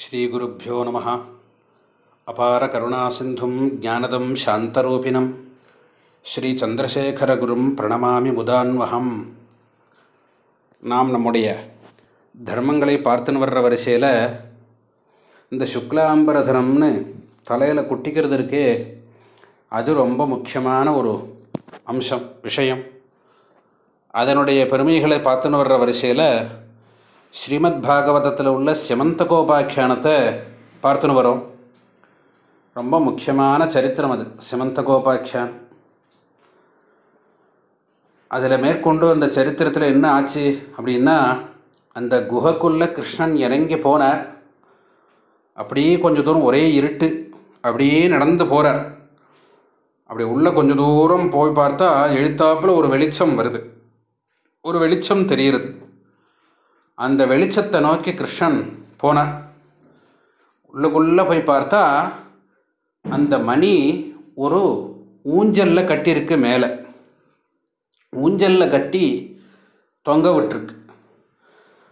ஸ்ரீகுருப்போ நம. அபார கருணாசிந்தும் ஜானதம் சாந்தரூபிணம். ஸ்ரீச்சந்திரசேகரகுரும் பிரணமாமி முதான்வகம் நாம் நம்முடைய தர்மங்களை பார்த்துன்னு வர்ற வரிசையில் இந்த சுக்லாம்பரதனம்னு தலையில் குட்டிக்கிறது இருக்கே அது ரொம்ப முக்கியமான ஒரு அம்சம் விஷயம். அதனுடைய பெருமைகளை பார்த்துன்னு வர்ற வரிசையில் ஸ்ரீமத் பாகவதத்தில் உள்ள சிமந்தகோபாக்கியானத்தை பார்த்துன்னு வரோம். ரொம்ப முக்கியமான சரித்திரம் அது சிமந்தகோபாக்கியான் அதில் மேற்கொண்டு அந்த சரித்திரத்தில் என்ன ஆச்சு அப்படின்னா அந்த குகைக்குள்ளே கிருஷ்ணன் இறங்கி போனார். அப்படியே கொஞ்சம் தூரம் ஒரே இருட்டு அப்படியே நடந்து போகிறார் அப்படி உள்ளே கொஞ்சம் தூரம் போய் பார்த்தா எழுத்தாப்பில் ஒரு வெளிச்சம் வருது. ஒரு வெளிச்சம் தெரிகிறது. அந்த வெளிச்சத்தை நோக்கி கிருஷ்ணன் போனார். உள்ளுக்குள்ளே போய் பார்த்தா அந்த மணி ஒரு ஊஞ்சலில் கட்டியிருக்கு மேலே. ஊஞ்சலில் கட்டி தொங்க விட்டுருக்கு.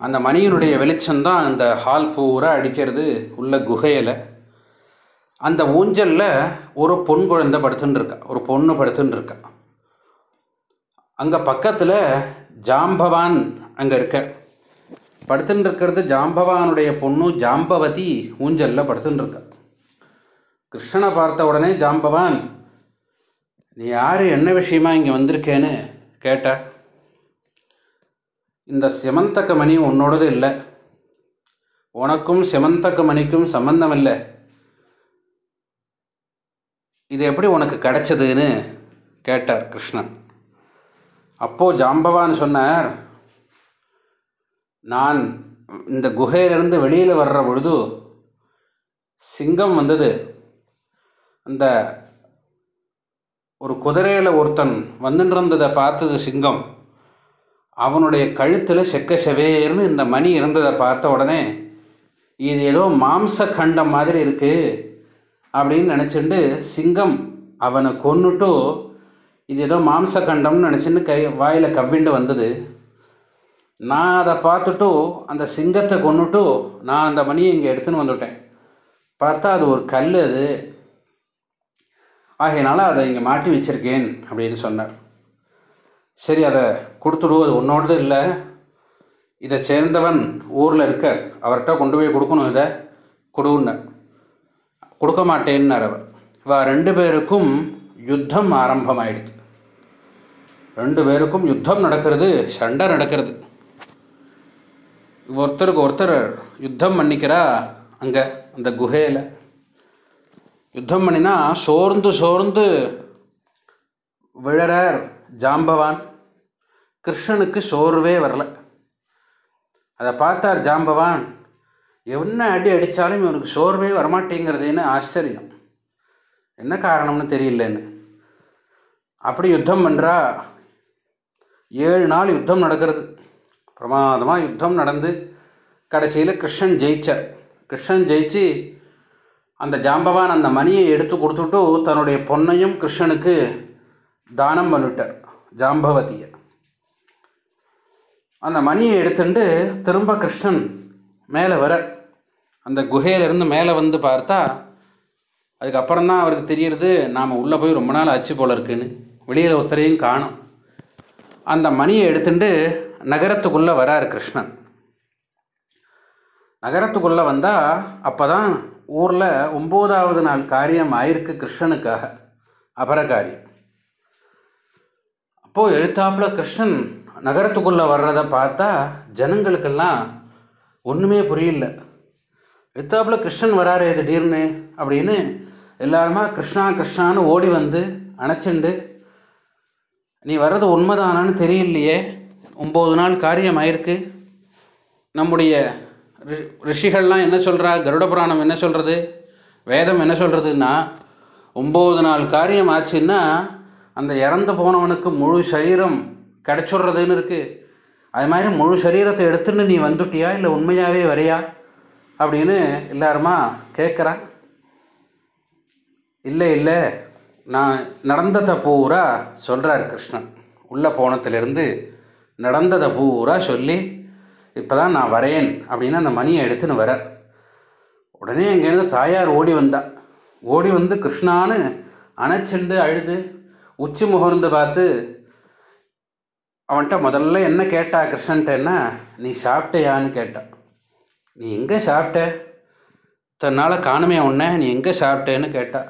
அந்த மணியினுடைய வெளிச்சம்தான் அந்த ஹால் பூரா அடிக்கிறது உள்ள குகையில். அந்த ஊஞ்சலில் ஒரு பொன் குழந்தை படுத்துன்னு இருக்கா ஒரு பொண்ணு படுத்துன்னு இருக்கா அங்கே பக்கத்தில் ஜாம்பவான் அங்கே இருக்க படுத்துன்னு இருக்கிறது ஜாம்பவானுடைய பொண்ணு ஜாம்பவதி ஊஞ்சலில் படுத்துன்னு இருக்கா கிருஷ்ணனை பார்த்த உடனே ஜாம்பவான் நீ யார்? என்ன விஷயமா இங்கே வந்திருக்கேன்னு? கேட்டார். இந்த சிமந்தக்க மணி உன்னோடது இல்லை. உனக்கும் சிமந்தக்க மணிக்கும் சம்பந்தம் இல்லை இது எப்படி உனக்கு கிடைச்சதுன்னு? கேட்டார் கிருஷ்ணன். அப்போது ஜாம்பவான் சொன்னார் நான் இந்த குகையிலிருந்து வெளியில் வர்ற பொழுது சிங்கம் வந்தது. அந்த ஒரு குதிரையில் ஒருத்தன் வந்துட்டு பார்த்தது சிங்கம். அவனுடைய கழுத்தில் செக்க செவேர்னு இந்த மணி இருந்ததை பார்த்த உடனே இது ஏதோ மாம்ச கண்டம் மாதிரி இருக்குது அப்படின்னு நினச்சிட்டு சிங்கம் அவனை கொன்னுட்டு இது ஏதோ மாம்ச கண்டம்னு நினச்சின்னு கை வாயில் கவ்விண்டு வந்தது. நான் அதை பார்த்துட்டு அந்த சிங்கத்தை கொண்டுட்டு நான் அந்த மணியை இங்கே எடுத்துன்னு வந்துவிட்டேன் பார்த்தா அது ஒரு கல் அது. ஆகையினால அதை இங்கே மாட்டி வச்சுருக்கேன் அப்படின்னு சொன்னார். சரி அதை கொடுத்துடு அது உன்னோடது இல்லை. இதை சேர்ந்தவன் ஊரில் இருக்கார். அவர்கிட்ட கொண்டு போய் கொடுக்கணும் இதை. கொடுன்னார். கொடுக்க மாட்டேன்னார் அவர். இவா ரெண்டு பேருக்கும் யுத்தம் ஆரம்பமாயிடுது. ரெண்டு பேருக்கும் யுத்தம் நடக்கிறது சண்டை நடக்கிறது. ஒருத்தருக்கு ஒருத்தர் யுத்தம் பண்ணிக்கிறா அங்கே அந்த குகையில். யுத்தம் பண்ணினா சோர்ந்து சோர்ந்து விழறார் ஜாம்பவான். கிருஷ்ணனுக்கு சோர்வே வரல. அதை பார்த்தார் ஜாம்பவான் என்ன அடி அடித்தாலும் இவனுக்கு சோர்வே வரமாட்டேங்கிறதுன்னு ஆச்சரியம். என்ன காரணம்னு தெரியலன்னு. அப்படி யுத்தம் பண்ணுறா ஏழு நாள் யுத்தம் நடக்கிறது. பிரமாதமாக யுத்தம் நடந்து கடைசியில் கிருஷ்ணன் ஜெயிச்சார். கிருஷ்ணன் ஜெயிச்சு அந்த ஜாம்பவான் அந்த மணியை எடுத்து கொடுத்துட்டு தன்னுடைய பொண்ணையும் கிருஷ்ணனுக்கு தானம் பண்ணிட்டார் ஜாம்பவதியை. அந்த மணியை எடுத்துட்டு திரும்ப கிருஷ்ணன் மேலே வர அந்த குகையிலேருந்து மேலே வந்து பார்த்தா அதுக்கப்புறம் தான் அவருக்கு தெரியறது நாம் உள்ளே போய் ரொம்ப நாள் ஆச்சு போல இருக்குன்னு. வெளியில் ஒருத்தரையும் காணும். அந்த மணியை எடுத்துட்டு நகரத்துக்குள்ளே வரார் கிருஷ்ணன். நகரத்துக்குள்ளே வந்தால் அப்போ தான் ஊரில் ஒம்போதாவது நாள் காரியம் ஆயிருக்கு கிருஷ்ணனுக்காக. அபரகாரியம் அப்போது எழுத்தாப்பில் கிருஷ்ணன் நகரத்துக்குள்ளே வர்றதை பார்த்தா ஜனங்களுக்கெல்லாம் ஒன்றுமே புரியல. எழுத்தாப்பில் கிருஷ்ணன் வராரு திடீர்னு அப்படின்னு எல்லாருமா கிருஷ்ணா கிருஷ்ணான்னு ஓடி வந்து அணைச்சிண்டு நீ வர்றது உண்மைதானான்னு தெரியலையே ஒம்பது நாள் காரியம் ஆயிருக்கு நம்முடைய ரிஷிகள்லாம் என்ன சொல்கிறா கருட புராணம் என்ன சொல்கிறது வேதம் என்ன சொல்கிறதுன்னா ஒம்பது நாள் காரியம் ஆச்சுன்னா அந்த இறந்து போனவனுக்கு முழு சரீரம் கிடச்சிட்றதுன்னு இருக்குது அது மாதிரி முழு சரீரத்தை எடுத்துன்னு நீ வந்துட்டியா? இல்லை உண்மையாகவே வரையா? அப்படின்னு எல்லாருமா கேட்குறா இல்லை இல்லை. நான் நடந்ததை பூரா சொல்கிறார் கிருஷ்ணன். உள்ளே போனத்துலேருந்து நடந்ததை பூரா சொல்லி இப்போ தான் நான் வரேன் அப்படின்னு அந்த மணியை எடுத்துன்னு வர. உடனே அங்கேருந்து தாயார் ஓடி வந்தா. ஓடி வந்து கிருஷ்ணான்னு அணைச்சுண்டு அழுது உச்சி முகர்ந்து பார்த்து அவன்கிட்ட முதல்ல என்ன கேட்டா கிருஷ்ணன்ட்டேன்னா நீ சாப்பிட்டையான்னு கேட்டான் நீ எங்கே சாப்பிட்ட? தன்னால் காணுமே உன்ன நீ எங்கே சாப்பிட்டேன்னு கேட்டா.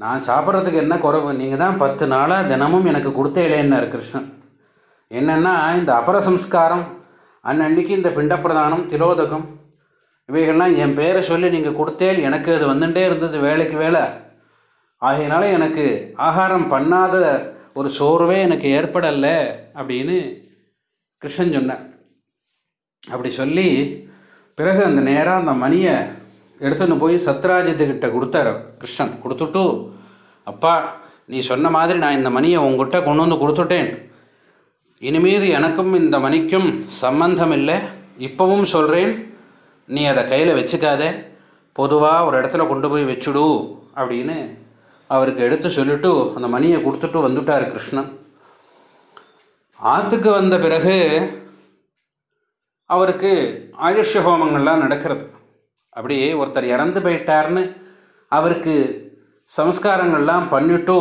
நான் சாப்பிட்றதுக்கு என்ன குறைவு? நீங்கள் தான் பத்து நாளாக தினமும் எனக்கு கொடுத்தேலேன்னார் கிருஷ்ணன். என்னென்னா இந்த அபரசம்ஸ்காரம் அன்னன்னைக்கு இந்த பிண்டப்பிரதானம் திலோதகம் இவைகள்லாம் என் பேரை சொல்லி நீங்கள் கொடுத்தேல் எனக்கு அது வந்துட்டே இருந்தது வேலைக்கு வேலை. ஆகையினால எனக்கு ஆகாரம் பண்ணாத ஒரு சோர்வே எனக்கு ஏற்படலை அப்படின்னு கிருஷ்ணன் சொன்னேன் அப்படி சொல்லி பிறகு அந்த நேராக அந்த மணியை எடுத்துன்னு போய் சத்ராஜித்துக்கிட்ட கொடுத்தார் கிருஷ்ணன். கொடுத்துட்டு அப்பா நீ சொன்ன மாதிரி நான் இந்த மணியை உங்ககிட்ட கொண்டு வந்து கொடுத்துட்டேன். இனிமீது எனக்கும் இந்த மணிக்கும் சம்பந்தம் இல்லை இப்போவும் சொல்கிறேன் நீ அதை கையில் வச்சுக்காத. பொதுவாக ஒரு இடத்துல கொண்டு போய் வச்சுடு அப்படின்னு அவருக்கு எடுத்து சொல்லிவிட்டு அந்த மணியை கொடுத்துட்டு வந்துட்டார் கிருஷ்ணன். ஆற்றுக்கு வந்த பிறகு அவருக்கு ஆயுஷ்ய ஹோமங்கள்லாம் நடக்கிறது. அப்படியே ஒருத்தர் இறந்து போயிட்டார்னு அவருக்கு சம்ஸ்காரங்கள்லாம் பண்ணிவிட்டு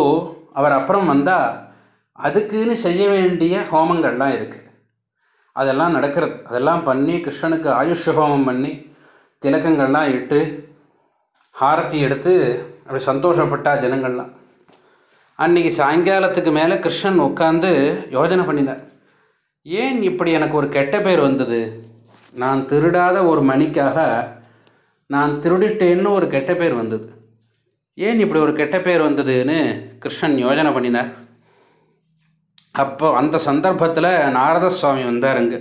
அவர் அப்புறம் வந்தால் அதுக்குன்னு செய்ய வேண்டிய ஹோமங்கள்லாம் இருக்குது அதெல்லாம் நடக்கிறது. அதெல்லாம் பண்ணி கிருஷ்ணனுக்கு ஆயுஷ ஹோமம் பண்ணி திலக்கங்கள்லாம் இட்டு ஹாரத்தி எடுத்து அப்படி சந்தோஷப்பட்டா ஜனங்கள்லாம். அன்றைக்கி சாயங்காலத்துக்கு மேலே கிருஷ்ணன் உட்காந்து யோஜனை பண்ணினார். ஏன் இப்படி எனக்கு ஒரு கெட்ட பேர் வந்தது? நான் திருடாத ஒரு மணிக்காக நான் திருடிட்டேன்னு ஒரு கெட்ட பேர் வந்தது. ஏன் இப்படி ஒரு கெட்ட பேர் வந்ததுன்னு கிருஷ்ணன் யோஜனை பண்ணினார். அப்போ அந்த சந்தர்ப்பத்தில் நாரத சுவாமி வந்தார் அங்கே.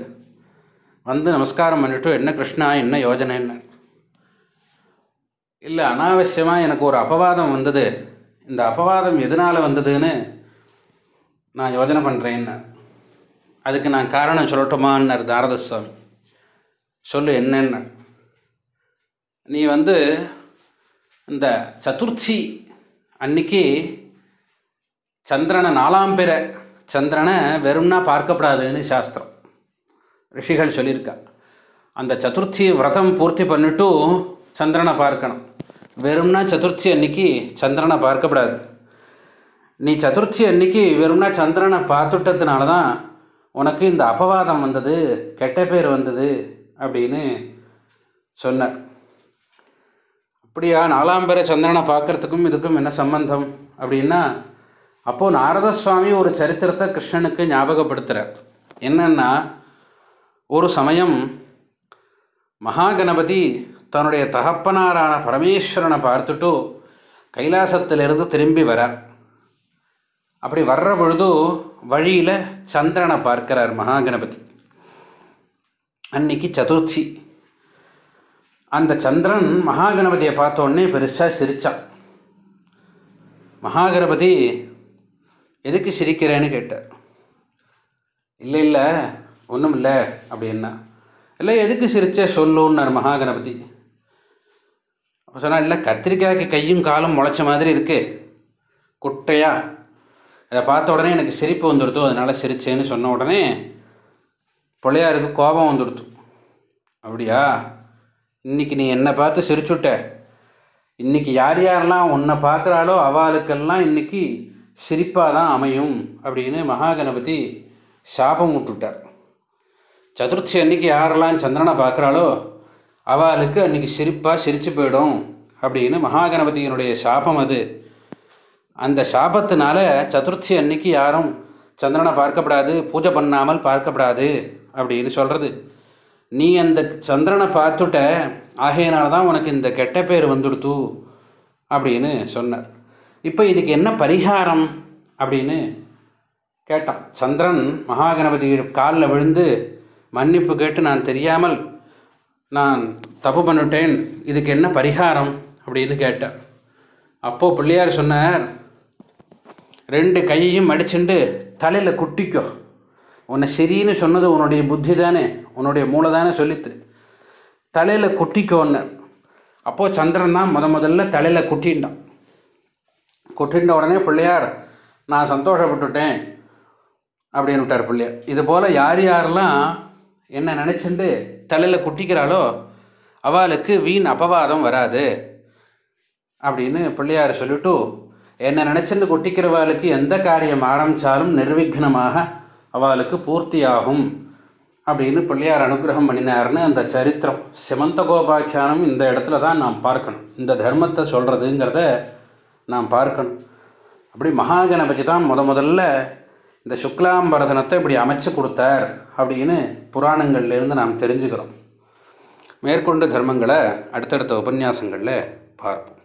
வந்து நமஸ்காரம் பண்ணிவிட்டு என்ன கிருஷ்ணா என்ன யோஜனைன்னு இல்லை அனாவசியமாக எனக்கு ஒரு அபவாதம் வந்தது. இந்த அபவாதம் எதனால் வந்ததுன்னு நான் யோஜனை பண்ணுறேன்னு அதுக்கு நான் காரணம் சொல்லட்டுமான்னார் நாரத சுவாமி சொல்லு என்னென்ன. நீ வந்து இந்த சதுர்த்தி அன்னைக்கு சந்திரனை நாலாம் பிற சந்திரனை வெறும்னா பார்க்கப்படாதுன்னு சாஸ்திரம். ரிஷிகள் சொல்லியிருக்கா. அந்த சதுர்த்தி விரதம் பூர்த்தி பண்ணிட்டு சந்திரனை பார்க்கணும். வெறும்னா சதுர்த்தி அன்னைக்கு சந்திரனை பார்க்கப்படாது. நீ சதுர்த்தி அன்னைக்கு வெறும்னா சந்திரனை பார்த்துட்டதுனால தான் உனக்கு இந்த அபவாதம் வந்தது கெட்ட பேர் வந்தது அப்படின்னு சொன்னார். அப்படியா நாலாம் பேரை சந்திரனை பார்க்கறதுக்கும் இதுக்கும் என்ன சம்பந்தம்? அப்படின்னா அப்போது நாரத சுவாமி ஒரு சரித்திரத்தை கிருஷ்ணனுக்கு ஞாபகப்படுத்துகிறார் என்னென்னா ஒரு சமயம் மகாகணபதி தன்னுடைய தகப்பனாரான பரமேஸ்வரனை பார்த்துட்டு கைலாசத்திலிருந்து திரும்பி வரார். அப்படி வர்ற பொழுது வழியில் சந்திரனை பார்க்கிறார் மகாகணபதி. அன்னைக்கு சதுர்த்தி. அந்த சந்திரன் மகாகணபதியை பார்த்த பெருசாக சிரித்தான் மகாகணபதி எதுக்கு சிரிக்கிறேன்னு கேட்டார் இல்லை இல்லை ஒன்றும் இல்லை அப்படின்னா இல்லை எதுக்கு சிரிச்ச சொல்லுன்னார் மகாகணபதி. அப்போ சொன்னால் இல்லை கத்திரிக்காய்க்கு கையும் காலும் முளைச்ச மாதிரி இருக்கு. குட்டையா? அதை பார்த்த உடனே எனக்கு சிரிப்பு வந்துடுத்து. அதனால் சிரிச்சேன்னு சொன்ன உடனே பிள்ளையாருக்கு கோபம் வந்துடுத்து. அப்படியா? இன்றைக்கி நீ என்னை பார்த்து சிரிச்சுட்ட. இன்றைக்கி யார் யாரெல்லாம் உன்னை பார்க்குறாளோ அவளுக்கெல்லாம் இன்றைக்கி சிரிப்பாக தான் அமையும் அப்படின்னு மகாகணபதி சாபம் விட்டுட்டார் சதுர்த்தி அன்னைக்கு யாரெல்லாம் சந்திரனை பார்க்குறாளோ அவளுக்கு அன்றைக்கி சிரிப்பாக சிரித்து போயிடும் அப்படின்னு மகாகணபதியினுடைய சாபம் அது. அந்த சாபத்தினால சதுர்த்தி அன்னைக்கு யாரும் சந்திரனை பார்க்கப்படாது பூஜை பண்ணாமல் பார்க்கப்படாது அப்படின்னு சொல்கிறது நீ அந்த சந்திரனை பார்த்துட்ட ஆகையினால தான் உனக்கு இந்த கெட்ட பேர் வந்துடுத்து அப்படின்னு சொன்னார். இப்போ இதுக்கு என்ன பரிகாரம் அப்படின்னு கேட்டான். சந்திரன் மகாகணபதி காலில் விழுந்து மன்னிப்பு கேட்டு நான் தெரியாமல் நான் தப்பு பண்ணிட்டேன் இதுக்கு என்ன பரிகாரம் அப்படின்னு கேட்டேன். அப்போது பிள்ளையார் சொன்னார் ரெண்டு கையையும் அடிச்சுண்டு தலையில் குட்டிக்கோ. உன்னை சரின்னு சொன்னது உன்னுடைய புத்தி தானே உன்னுடைய மூளை தானே சொல்லித்து. தலையில் குட்டிக்கோன்னு. அப்போது சந்திரன் தான் முத முதல்ல தலையில் குட்டின்டான் குட்டின்ற உடனே பிள்ளையார் நான் சந்தோஷப்பட்டுட்டேன் அப்படின்னு விட்டார் பிள்ளையார். இது போல் யார் யாரெல்லாம் என்ன நினச்சிண்டு தலையில் குட்டிக்கிறாளோ அவளுக்கு வீண் அபவாதம் வராது அப்படின்னு பிள்ளையார் சொல்லிட்டு என்னை நினச்சின்னு கொட்டிக்கிறவாளுக்கு எந்த காரியம் ஆரம்பித்தாலும் நிர்விக்னமாக அவளுக்கு பூர்த்தியாகும் அப்படின்னு பிள்ளையார் அனுகிரகம் பண்ணினார்னு அந்த சரித்திரம். சிமந்த கோபாக்கியானம் இந்த இடத்துல தான் நாம் பார்க்கணும். இந்த தர்மத்தை சொல்கிறதுங்கிறத நாம் பார்க்கணும். அப்படி மகாகணபதி தான் முத முதல்ல இந்த சுக்லாம்பரதனத்தை இப்படி அமைச்சு கொடுத்தார் அப்படின்னு புராணங்கள்லேருந்து நாம் தெரிஞ்சுக்கிறோம். மேற்கொண்டு தர்மங்களை அடுத்தடுத்த உபன்யாசங்களில் பார்ப்போம்.